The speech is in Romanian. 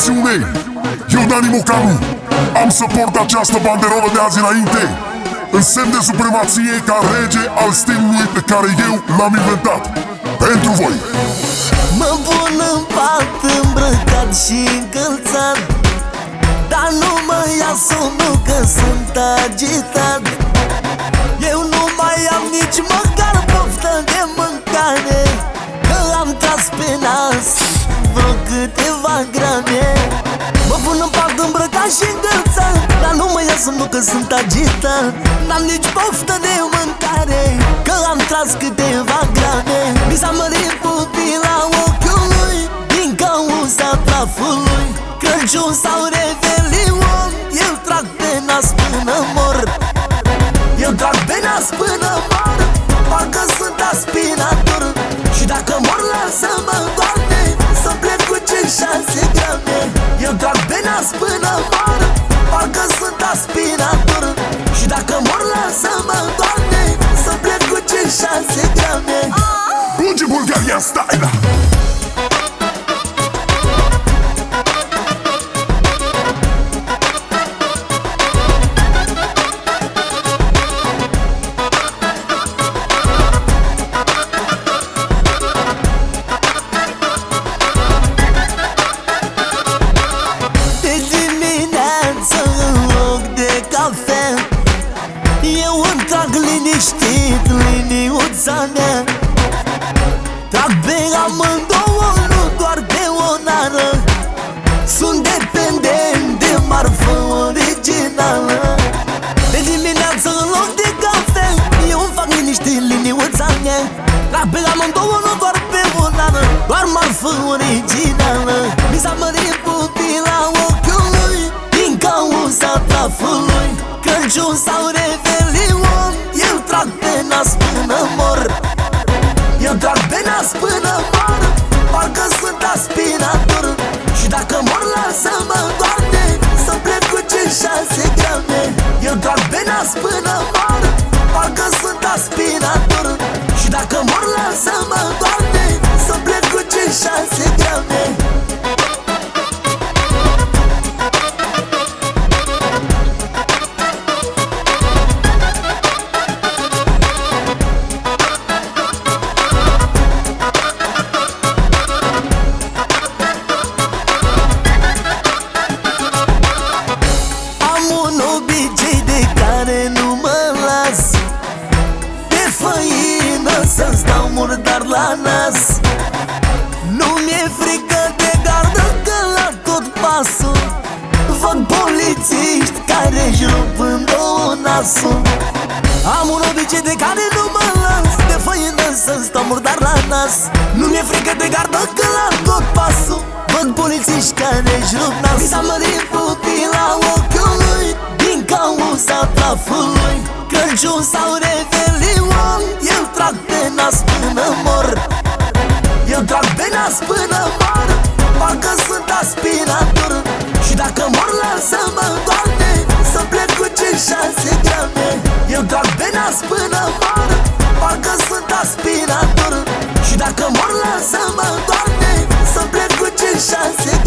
Atențiune! Eu, Dani Mocanu, am să port această banderolă de azi înainte în semn de supremație ca rege al stilului pe care eu l-am inventat. Pentru voi! Mă pun în pat îmbrăcat și încălțat Dar nu mă ia somnul că sunt agitat Eu nu mai am nici măcar și încălțat Dar nu mă ia somnul că sunt agitat N-am nici poftă de mâncare Că am tras câteva grame. Mi s-a mărit pupila ochiului Din cauza prafului. Crăciun sau Revelion Eu îmi trag liniștit liniuța mea. Trag pe amândouă, nu doar pe o nară. Sunt dependent de marfă originală. De dimineață în loc de cafea Eu îmi fac liniștit liniuța mea. Trag pe amândouă, nu doar pe o nară Doar marfă originală. Mi s-a mărit pupila ochiului Din cauza prafului. Crăciun sau nas până mor. Eu trag pe nas până mor Parcă sunt aspirator. Și dacă mor care nu mă las. De făină să-mi stau murdar la nas. Nu mi-e frică de gardă că la tot pasul Văd polițiști care își rup în două nasul. Am un obicei de care nu mă las. De făină să-mi stau murdar la nas. Nu mi-e frică de gardă că la tot pasul Văd polițiști care își rup nasul prafului Crăciun sau Revelion Eu trag pe nas până mor. Eu trag pe nas până mor Parcă sunt aspirator. Și dacă mor lasă-mă, Doamne Să plec cu ce șase grame. Eu trag pe nas până mor Parcă sunt aspirator. Și dacă mor lasă-mă, Doamne Să plec cu ce șase grame